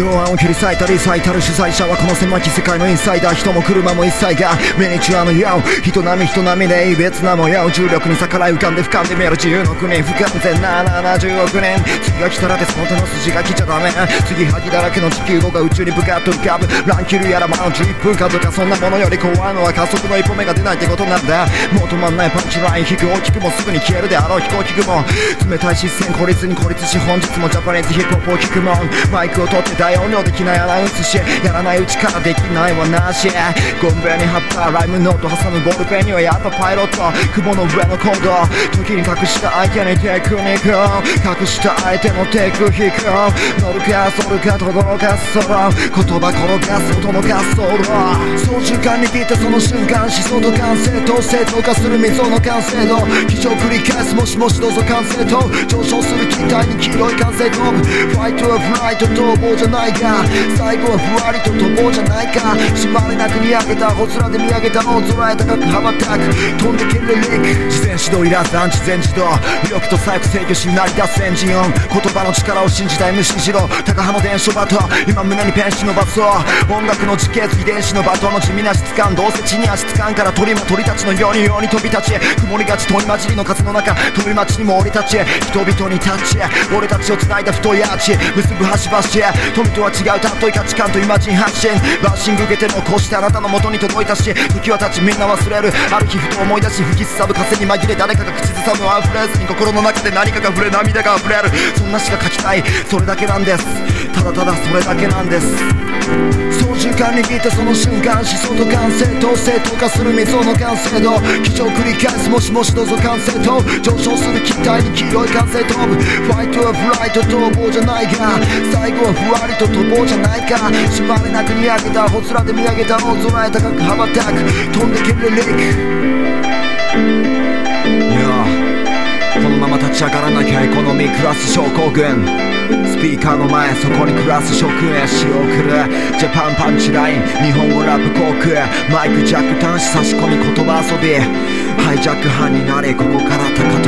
要案を切り裂いたリサイタル主催者はこの狭き世界のインサイダー人も車も一切がミニチュアのよう人並み人並みで異別な模様重力に逆らい浮かんで俯瞰で見える自由の国不完全な70億年次が来たらでその手の筋が来ちゃダメ次はぎだらけの地球号が宇宙に向かって浮かぶ乱気流やらマウント1分間とかそんなものより怖いのは加速の一歩目が出ないってことなんだもう止まんないパンチライン引く大きくもすぐに消えるであろう飛行機雲冷たい視線孤立に孤立し本日もジャパニーズヒップホップを聞くもん。マイクを取って大音量できないアナウンスしやらないうちからできないはなし。ゴンベに貼ったライムノート挟むボールペンにはやっぱパイロット。雲の上のコード。時に隠した相手にテクニック隠した相手のテク引く乗るか反るか轟かす空言葉転がす音のガスソード操縦桿握ったその瞬間思想と感性と正当化する溝の完成度。気象繰り返すもしもしどうぞ完成と上昇する機体に黄色い完成飛ぶファイトはフライト逃亡じゃない。か。最後はふわりと飛ぼうじゃないか。縛りなく見上げた。星空で見上げた。青空へ高く羽ばたく。飛んでけるレイク。指導いらずアンチ全自動威力と細工制御し成り出すエンジン音言葉の力を信じた MC しろ高浜伝書バト今胸にペンシのバスを音楽の時系図遺伝子のバトの地味な質感どうせ地に足つかんから鳥も鳥たちのようにように飛び立ち曇りがち鳥混じりの風の中飛び町にも降り立ち人々にタッチ俺たちを繋いだ太いアーチ結ぶ端々富とは違う尊い価値観とイマジン発信バッシング受けてもこうしてあなたの元に届いたし時は経ちみんな忘れるある日ふと思い出し吹きすさぶ風に紛れ誰かが口ずさむワンフレーズに心の中で何かが触れ涙が溢れる。そんな詩が書きたい。それだけなんです。ただただそれだけなんです。操縦桿握ったその瞬間思想と感性と正当化する溝の完成度。気象繰り返すもしもしどうぞ完成と上昇する機体に黄色い完成飛ぶファイトはフライト逃亡じゃないか最後はふわりと飛ぼうじゃないか。縛れなくに上げた。青空で見上げた。青空へ高く羽ばたく。飛んでけるリック。ち上がらなきゃエコノミークラス症候群。スピーカーの前そこに暮らす職員仕送る。ジャパンパンチライン日本語ラップ航空マイクジャック端子差し込み言葉遊び。ハイジャック犯になれここから高